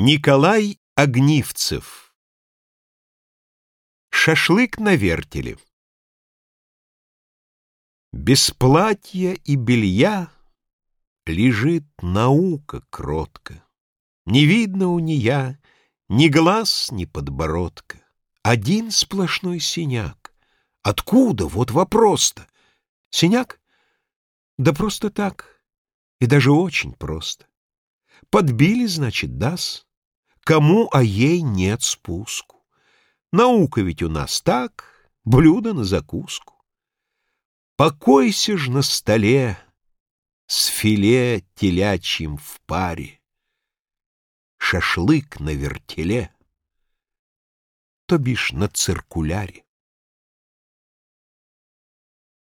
Николай Огнивцев Шашлык на вертеле Без платья и белья Лежит наука кротко. Не видно у нея Ни глаз, ни подбородка. Один сплошной синяк. Откуда? Вот вопрос-то. Синяк? Да просто так. И даже очень просто. Подбили, значит, дас. Кому, а ей нет спуску. Наука ведь у нас так, блюдо на закуску. Покойся ж на столе с филе телячьим в паре. Шашлык на вертеле, то бишь на циркуляре.